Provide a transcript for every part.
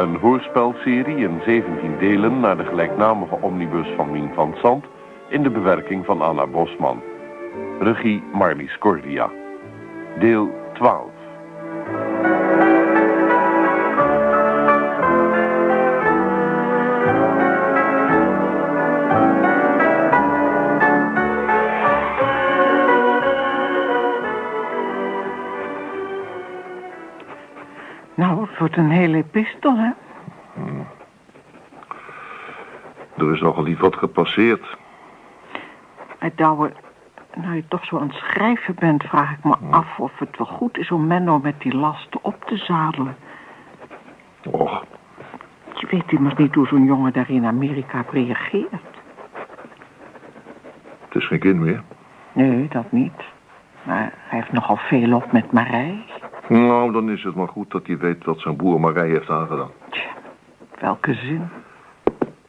Een hoorspelserie in 17 delen naar de gelijknamige omnibus van Mien van Zand in de bewerking van Anna Bosman. Regie Marlies Cordia. Deel 12. Wordt een hele epistel, hè? Er is nogal iets wat gepasseerd. Hey, Douwe, nou je toch zo aan het schrijven bent... vraag ik me af of het wel goed is om Menno met die lasten op te zadelen. Och, Je weet immers niet hoe zo'n jongen daar in Amerika op reageert. het is geen kind meer. Nee, dat niet. Maar hij heeft nogal veel op met Marij. Nou, dan is het maar goed dat hij weet wat zijn broer Marij heeft aangedaan. Tja, welke zin?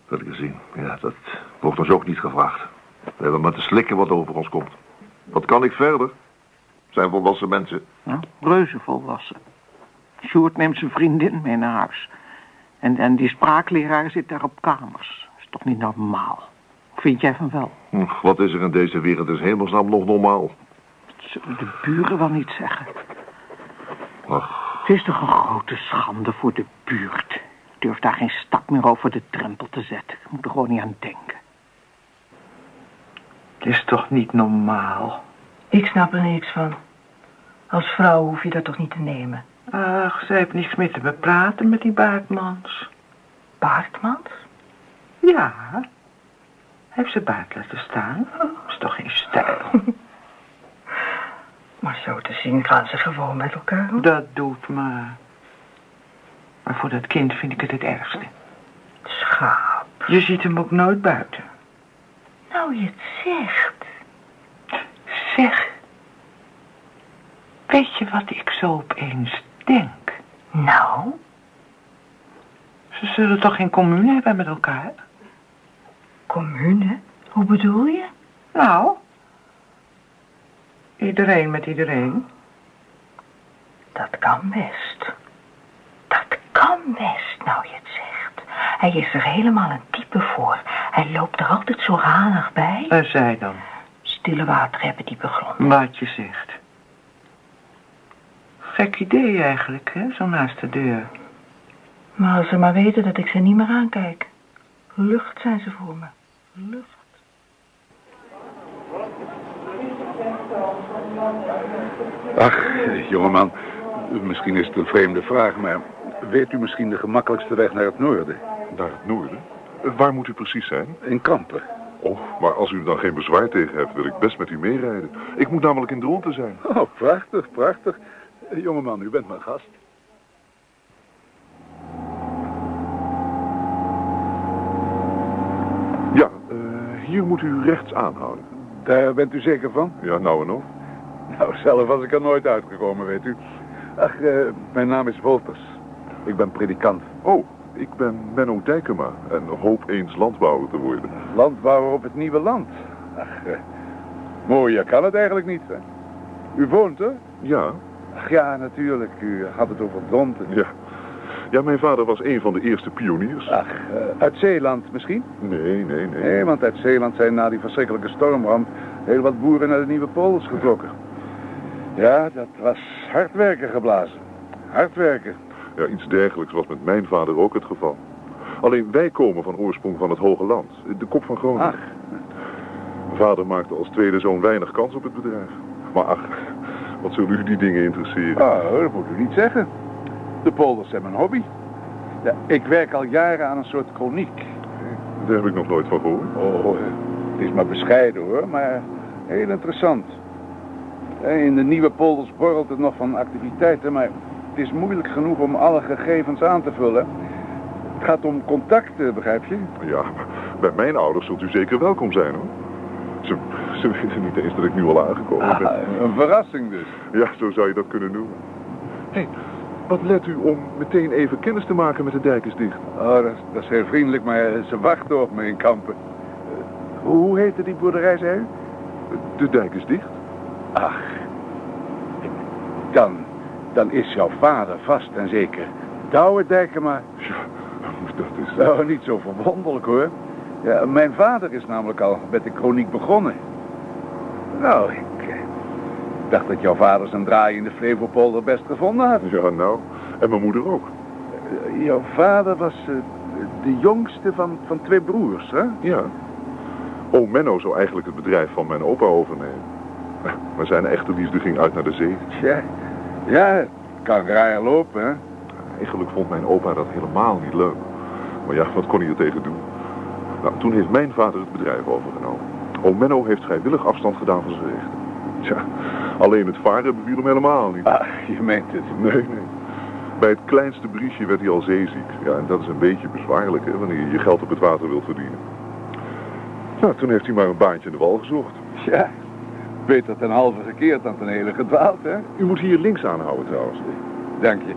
Wil je zien? Ja, dat wordt ons ook niet gevraagd. We hebben maar te slikken wat over ons komt. Wat kan ik verder? Zijn volwassen mensen. Nou, reuze volwassen. Sjoerd neemt zijn vriendin mee naar huis. En, en die spraakleraar zit daar op kamers. is toch niet normaal? Vind jij van wel? Hm, Wat is er in deze wereld in hemelsnaam nog normaal? Dat zullen de buren wel niet zeggen. Het is toch een grote schande voor de buurt. Ik durf daar geen stap meer over de drempel te zetten. Ik moet er gewoon niet aan denken. Het is toch niet normaal? Ik snap er niks van. Als vrouw hoef je dat toch niet te nemen. Ach, ze heeft niks meer te bepraten met die baardmans. Baardmans? Ja. Heeft ze baard laten staan? Is toch geen stijl? Maar zo te zien gaan ze gewoon met elkaar om. Dat doet maar. Maar voor dat kind vind ik het het ergste. Schaap. Je ziet hem ook nooit buiten. Nou, je het zegt. Zeg. Weet je wat ik zo opeens denk? Nou, Ze zullen toch geen commune hebben met elkaar? commune? Hoe bedoel je? Nou. Iedereen met iedereen. Dat kan best. Dat kan best, nou je het zegt. Hij is er helemaal een type voor. Hij loopt er altijd zo ranig bij. En zij dan? Stille water hebben die begrond. Wat je zegt. Gek idee eigenlijk, hè? Zo naast de deur. Maar als ze maar weten dat ik ze niet meer aankijk. Lucht zijn ze voor me. Lucht. Ach, jongeman, misschien is het een vreemde vraag, maar weet u misschien de gemakkelijkste weg naar het noorden? naar het noorden? Waar moet u precies zijn? In Kampen. Oh, maar als u er dan geen bezwaar tegen hebt, wil ik best met u meerijden. Ik moet namelijk in Dronten zijn. Oh, prachtig, prachtig. Jongeman, u bent mijn gast. Ja, eh, hier moet u rechts aanhouden. Daar bent u zeker van? Ja, nou en of. Nou, zelf was ik er nooit uitgekomen, weet u. Ach, eh, mijn naam is Wolters. Ik ben predikant. Oh, ik ben Menno Dijkema en hoop eens landbouwer te worden. Landbouwer op het nieuwe land. Ach, eh, mooier kan het eigenlijk niet, hè? U woont er? Ja, Ach ja, natuurlijk. U had het over Dronten. ja. Ja, mijn vader was een van de eerste pioniers. Ach, eh, uit Zeeland misschien? Nee, nee, nee. Nee, want uit Zeeland zijn na die verschrikkelijke stormramp heel wat boeren naar de Nieuwe Polders getrokken. Ja, dat was hard werken geblazen. Hard werken. Ja, iets dergelijks was met mijn vader ook het geval. Alleen wij komen van oorsprong van het Hoge Land, de kop van Groningen. Ach, Mijn vader maakte als tweede zoon weinig kans op het bedrijf. Maar ach, wat zullen u die dingen interesseren? oh, dat moet u niet zeggen. De polders zijn mijn hobby. Ja, ik werk al jaren aan een soort chroniek. Daar heb ik nog nooit van gehoord. Oh, het is maar bescheiden hoor, maar heel interessant. In de nieuwe polders borrelt het nog van activiteiten, maar het is moeilijk genoeg om alle gegevens aan te vullen. Het gaat om contacten, begrijp je? Ja, bij mijn ouders zult u zeker welkom zijn hoor. Ze, ze weten niet eens dat ik nu al aangekomen ben. Ah, een verrassing dus. Ja, zo zou je dat kunnen noemen. Hé, hey, wat let u om meteen even kennis te maken met de dijkersdicht? Oh, dat, is- dat is heel vriendelijk, maar eh, ze wachten op me in kampen. Hoe heette die boerderij, zei u? De dijk is dicht. Ach, dan, dan is jouw vader vast en zeker Douwe Dijkema. Ja, dat is... Nou, niet zo verwonderlijk hoor. Ja, mijn vader is namelijk al met de chroniek begonnen. Nou, ik eh, dacht dat jouw vader zijn draai in de Flevopolder best gevonden had. Ja, nou. En mijn moeder ook. Eh, jouw vader was eh, de jongste van, van twee broers, hè? Ja. Oom Menno zou eigenlijk het bedrijf van mijn opa overnemen. Maar zijn echte liefde ging uit naar de zee. Tja, ja, het kan raar lopen, hè? Eigenlijk vond mijn opa dat helemaal niet leuk. Maar ja, wat kon hij er tegen doen? Nou, toen heeft mijn vader het bedrijf overgenomen. Oom Menno heeft vrijwillig afstand gedaan van zijn rechten. Tja, alleen het varen beviel hem helemaal niet. Ah, je meent het. Nee, nee. Bij het kleinste briesje werd hij al zeeziek. Ja, en dat is een beetje bezwaarlijk, hè, wanneer je je geld op het water wilt verdienen. Nou, toen heeft hij maar een baantje in de wal gezocht. Ja, beter ten halve gekeerd dan ten hele gedwaald, hè? U moet hier links aanhouden trouwens. Dank je.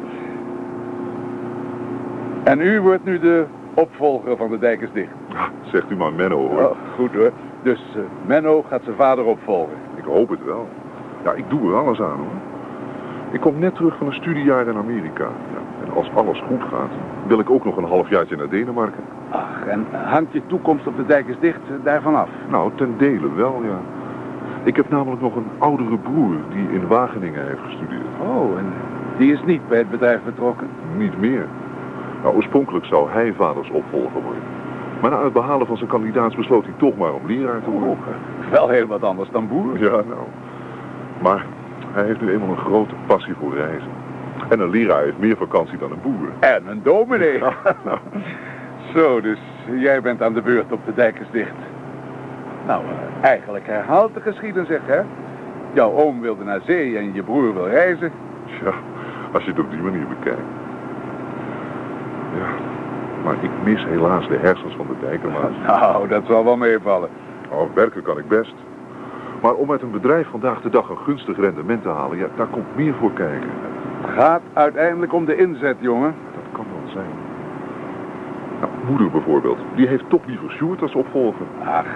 En u wordt nu de opvolger van de Dijkersdicht. Ja, zegt u maar Menno, hoor. Oh, goed hoor. Dus eh, Menno gaat zijn vader opvolgen. Ik hoop het wel. Ja, ik doe er alles aan, hoor. Ik kom net terug van een studiejaar in Amerika. Ja, en als alles goed gaat, wil ik ook nog een halfjaartje naar Denemarken. Ach, en hangt je toekomst op de Dijkersdicht eh, daarvan af? Nou, ten dele wel, ja. Ik heb namelijk nog een oudere broer die in Wageningen heeft gestudeerd. Oh, en die is niet bij het bedrijf betrokken? Niet meer. Nou, oorspronkelijk zou hij vaders opvolger worden. Maar na het behalen van zijn kandidaats besloot hij toch maar om leraar te worden. Oh, wel heel wat anders dan boer. Ja, nou. Maar hij heeft nu eenmaal een grote passie voor reizen. En een leraar heeft meer vakantie dan een boer. En een dominee. Ja, nou. Zo, dus jij bent aan de beurt op de Dijkersdicht. Nou, eh, eigenlijk herhaalt de geschiedenis, zeg, hè? Jouw oom wilde naar zee en je broer wil reizen. Tja, als je het op die manier bekijkt. Ja, maar ik mis helaas de hersens van de dijkermaat. Nou, dat zal wel meevallen. Oh, werken kan ik best. Maar om uit een bedrijf vandaag de dag een gunstig rendement te halen, ja, daar komt meer voor kijken. Het gaat uiteindelijk om de inzet, jongen. Dat kan wel zijn. Nou, moeder bijvoorbeeld, die heeft toch liever Sjoerd als opvolger. Ach,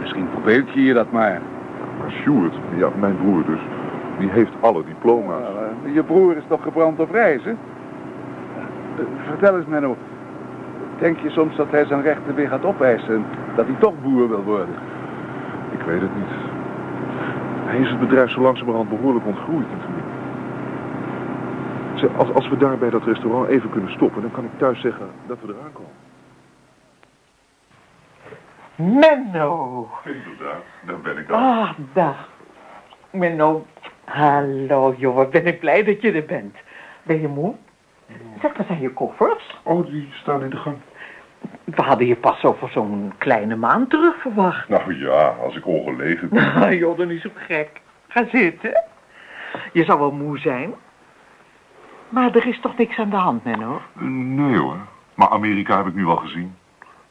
misschien verbeeld je je dat maar. Maar Sjoerd, ja, mijn broer dus, die heeft alle diploma's. Nou, eh, je broer is toch gebrand op reizen? Eh, Vertel eens, Menno. Denk je soms dat hij zijn rechten weer gaat opeisen en dat hij toch boer wil worden? Ik weet het niet. Hij is het bedrijf zo langzamerhand behoorlijk ontgroeid natuurlijk. Als, als we daar bij dat restaurant even kunnen stoppen, dan kan ik thuis zeggen dat we eraan komen. Menno. Inderdaad, daar ben ik al. Ah, dag. Menno. Hallo, wat ben ik blij dat je er bent. Ben je moe? Zeg, waar zijn je koffers? Oh, die staan in de gang. We hadden je pas over zo'n kleine maand terug verwacht. Nou ja, als ik ongelegen ben. Nou, joh, dan is zo gek. Ga zitten. Je zal wel moe zijn. Maar er is toch niks aan de hand, Menno? Nee hoor, maar Amerika heb ik nu al gezien.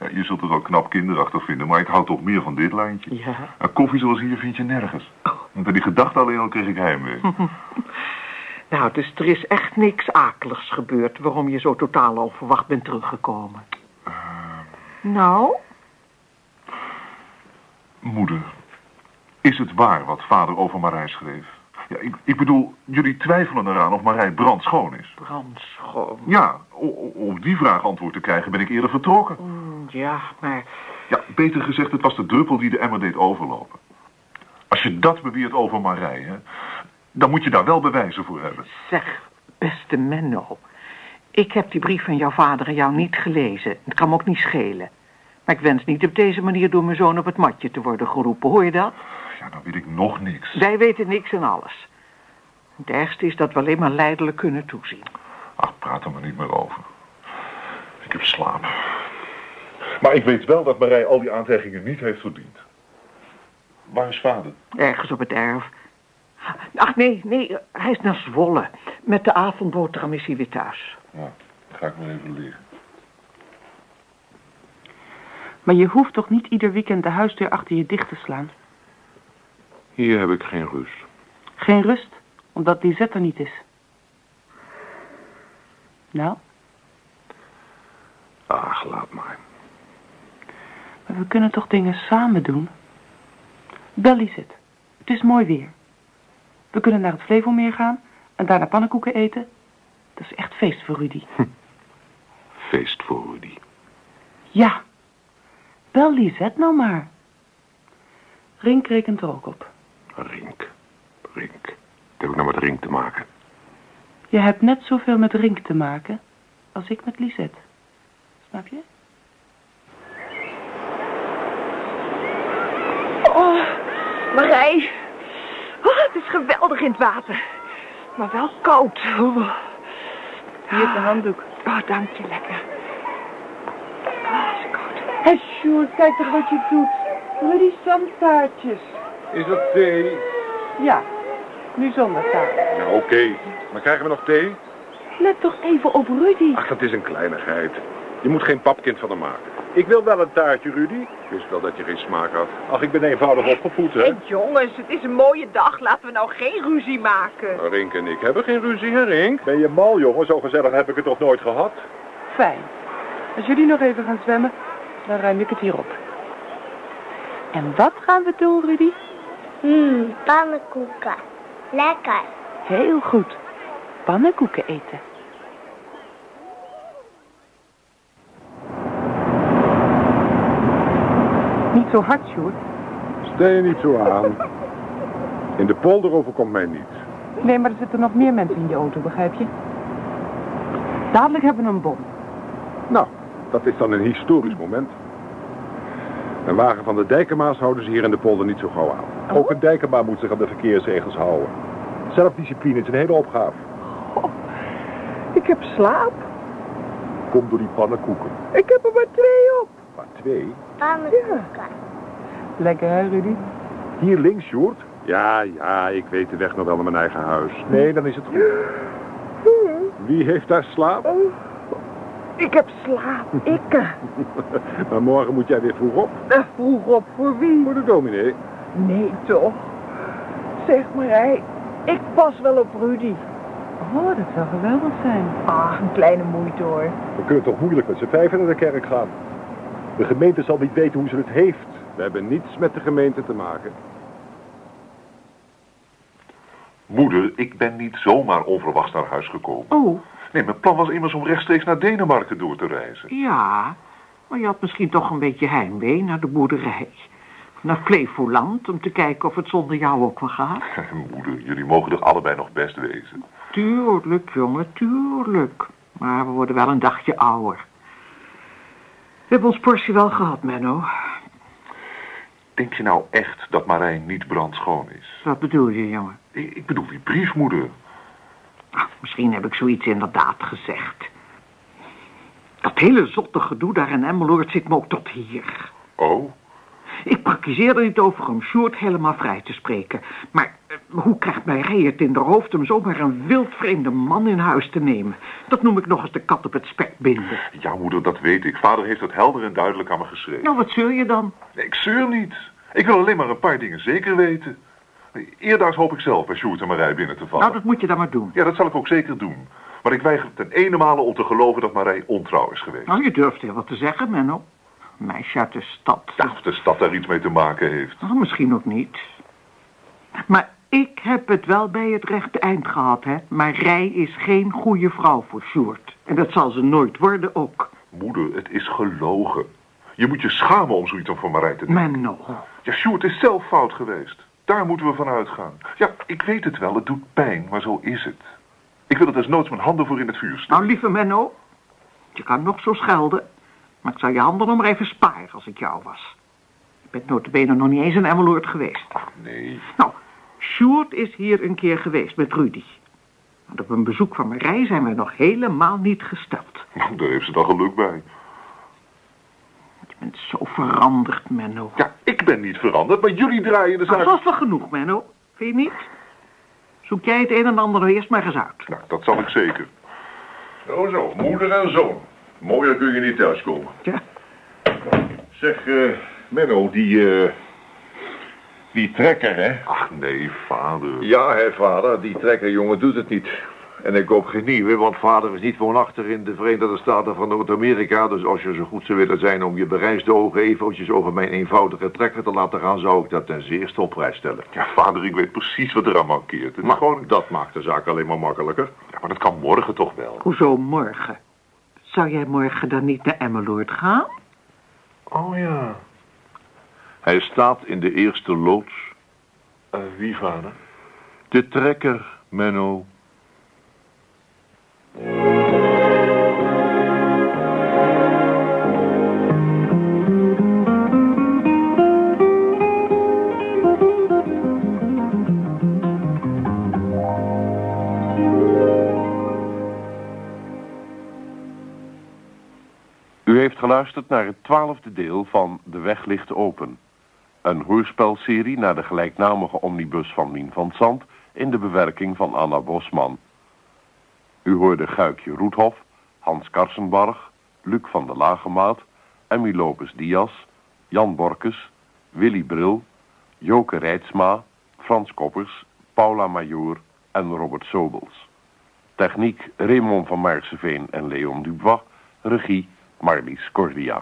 Ja, je zult het wel knap kinderachtig vinden, maar ik hou toch meer van dit lijntje. Ja. En koffie zoals hier vind je nergens. En bij die gedachte alleen al kreeg ik heimwee. Nou, dus er is echt niks akeligs gebeurd... waarom je zo totaal onverwacht bent teruggekomen. Nou? Moeder, is het waar wat vader over Marij schreef? Ja, ik, ik bedoel, jullie twijfelen eraan of Marij brandschoon is. Brandschoon. Ja, om die vraag antwoord te krijgen ben ik eerder vertrokken. Mm, Ja, maar... Ja, beter gezegd, het was de druppel die de emmer deed overlopen. Als je dat beweert over Marij, hè, dan moet je daar wel bewijzen voor hebben. Zeg, beste Menno. Ik heb die brief van jouw vader en jou niet gelezen. Het kan me ook niet schelen. Maar ik wens niet op deze manier door mijn zoon op het matje te worden geroepen. Hoor je dat? Ja, dan weet ik nog niks. Wij weten niks en alles. Het ergste is dat we alleen maar lijdelijk kunnen toezien. Ach, praat er maar niet meer over. Ik heb slaap. Maar ik weet wel dat Marij al die aantijgingen niet heeft verdiend. Waar is vader? Ergens op het erf. Ach, nee, nee, hij is naar Zwolle. Met de avondboterham is hij weer thuis. Nou, ga ik maar even liggen. Maar je hoeft toch niet ieder weekend de huisdeur achter je dicht te slaan? Hier heb ik geen rust. Geen rust, omdat die zet er niet is. Nou, Ach, laat maar. We kunnen toch dingen samen doen? Bel zit. Het is mooi weer. We kunnen naar het Flevomeer gaan en daarna pannenkoeken eten. Dat is echt feest voor Rudy. Feest voor Rudy. Ja. Bel Lisette nou maar. Rink rekent er ook op. Rink. Rink. Dat heb ik nou met Rink te maken. Je hebt net zoveel met Rink te maken als ik met Lisette. Snap je? Oh, Marij. Oh, het is geweldig in het water. Maar wel koud. Oh. Hier is de handdoek. Oh, dank je, lekker. Oh, het is koud. Hé, hey, Sjoerd, kijk toch wat je doet. Rudy zandtaartjes. Is dat thee? Ja, nu zonder taart. Ja, oké. Maar krijgen we nog thee? Let toch even op Rudy. Ach, dat is een kleinigheid. Je moet geen papkind van hem maken. Ik wil wel een taartje, Rudy. Ik wist wel dat je geen smaak had. Ach, ik ben eenvoudig opgevoed, hè? Hé, jongens, het is een mooie dag. Laten we nou geen ruzie maken. Nou, Rink en ik hebben geen ruzie, hè, Rink? Ben je mal, jongen? Zo gezellig heb ik het toch nooit gehad? Fijn. Als jullie nog even gaan zwemmen, dan ruim ik het hier op. En wat gaan we doen, Rudy? Mmm, pannenkoeken. Lekker. Heel goed. Pannenkoeken eten. Zo hard, Sjoerd. Stel je niet zo aan. In de polder overkomt mij niets. Nee, maar er zitten nog meer mensen in je auto, begrijp je? Dadelijk hebben we een bom. Nou, dat is dan een historisch moment. Een wagen van de Dijkema's houden ze hier in de polder niet zo gauw aan. Ook een Dijkema moet zich aan de verkeersregels houden. Zelfdiscipline is een hele opgave. Ik heb slaap. Kom door die pannenkoeken. Ik heb er maar twee op. Maar twee? Pannenkoeken. Lekker, hè, Rudy? Hier links, Sjoerd. Ja, ja, ik weet de weg nog wel naar mijn eigen huis. Nee, dan is het goed. Wie heeft daar slaap? Ik heb slaap. Ik. maar morgen moet jij weer vroeg op. Uh, vroeg op voor wie? Voor de dominee. Nee, toch? Zeg maar, hij. Ik pas wel op Rudy. Oh, dat zou geweldig zijn. Ah, een kleine moeite hoor. We kunnen toch moeilijk met z'n vijven naar de kerk gaan. De gemeente zal niet weten hoe ze het heeft. We hebben niets met de gemeente te maken. Moeder, ik ben niet zomaar onverwachts naar huis gekomen. Oh, Nee, mijn plan was immers om rechtstreeks naar Denemarken door te reizen. ja. Maar je had misschien toch een beetje heimwee naar de boerderij. Naar Flevoland, om te kijken of het zonder jou ook wel gaat. Moeder, jullie mogen er allebei nog best wezen. Tuurlijk, jongen, tuurlijk. Maar we worden wel een dagje ouder. We hebben ons portie wel gehad, Menno. Denk je nou echt dat Marijn niet brandschoon is? Wat bedoel je, jongen? Ik, ik bedoel die brief, moeder. Ah, misschien heb ik zoiets inderdaad gezegd. Dat hele zotte gedoe daar in Emmeloord zit me ook tot hier. Oh, Ik praktiseer er niet over om Sjoerd helemaal vrij te spreken. Maar eh, hoe krijgt mij Rij het in de hoofd om zomaar een wildvreemde man in huis te nemen? Dat noem ik nog eens de kat op het spek binden. ja moeder, dat weet ik. Vader heeft het helder en duidelijk aan me geschreven. Nou, wat zul je dan? Nee, ik zeur niet. Ik wil alleen maar een paar dingen zeker weten. Eerdaags hoop ik zelf bij Sjoerd en Marij binnen te vallen. Nou, dat moet je dan maar doen. Ja, dat zal ik ook zeker doen. Maar ik weiger ten ene male om te geloven dat Marij ontrouw is geweest. Nou, je durft heel wat te zeggen, Menno. Meisje uit de stad. Ja, of de stad daar iets mee te maken heeft. Nou, misschien ook niet. Maar ik heb het wel bij het rechte eind gehad, hè. Maar Rij is geen goede vrouw voor Sjoerd. En dat zal ze nooit worden ook. Moeder, het is gelogen. Je moet je schamen om zoiets van Marij te doen. Menno. Ja, Sjoerd is zelf fout geweest. Daar moeten we van uitgaan. Ja, ik weet het wel, het doet pijn, maar zo is het. Ik wil er desnoods mijn handen voor in het vuur steken. Nou, lieve Menno. Je kan nog zo schelden. Maar ik zou je handen nog maar even sparen als ik jou was. Je bent notabene nog niet eens in Emmeloord geweest. Ach, nee. Nou, Sjoerd is hier een keer geweest met Rudy. Want op een bezoek van Marij zijn we nog helemaal niet gesteld. Nou, daar heeft ze dan geluk bij. Je bent zo veranderd, Menno. Ja, ik ben niet veranderd, maar jullie draaien de zaak... dat is wel genoeg, Menno. Vind je niet? Zoek jij het een en ander nou eerst maar eens uit. Nou, dat zal ik zeker. Zo, zo, moeder en zoon. Mooier kun je niet thuiskomen. Ja. Zeg, eh, Menno, die, eh, die trekker, hè? Ach, nee, vader. Ja, hè, vader, die trekkerjongen doet het niet. En ik koop geen nieuwe, want vader is niet woonachtig in de Verenigde Staten van Noord-Amerika. Dus als je zo goed zou willen zijn om je bereisde ogen eventjes over mijn eenvoudige trekker te laten gaan, zou ik dat ten zeerste op prijs stellen. Ja, vader, ik weet precies wat er aan mankeert. Het Maar gewoon... dat maakt de zaak alleen maar makkelijker. Ja, maar dat kan morgen toch wel. Hoezo morgen? Zou jij morgen dan niet naar Emmeloord gaan? Oh ja. Hij staat in de eerste loods. Eh, wie, vader? De trekker, Menno. U heeft geluisterd naar het twaalfde deel van De Weg ligt open. Een hoorspelserie naar de gelijknamige omnibus van Mien van Zand in de bewerking van Anna Bosman. U hoorde Guikje Roethof, Hans Karsenbarg, Luc van der Lagemaat, Emmy Lopes Diaz, Jan Borkes, Willy Bril, Joke Rijtsma, Frans Koppers, Paula Majoor en Robert Sobels. Techniek Raymond van Maarseveen en Leon Dubois, regie Marlies Cordia.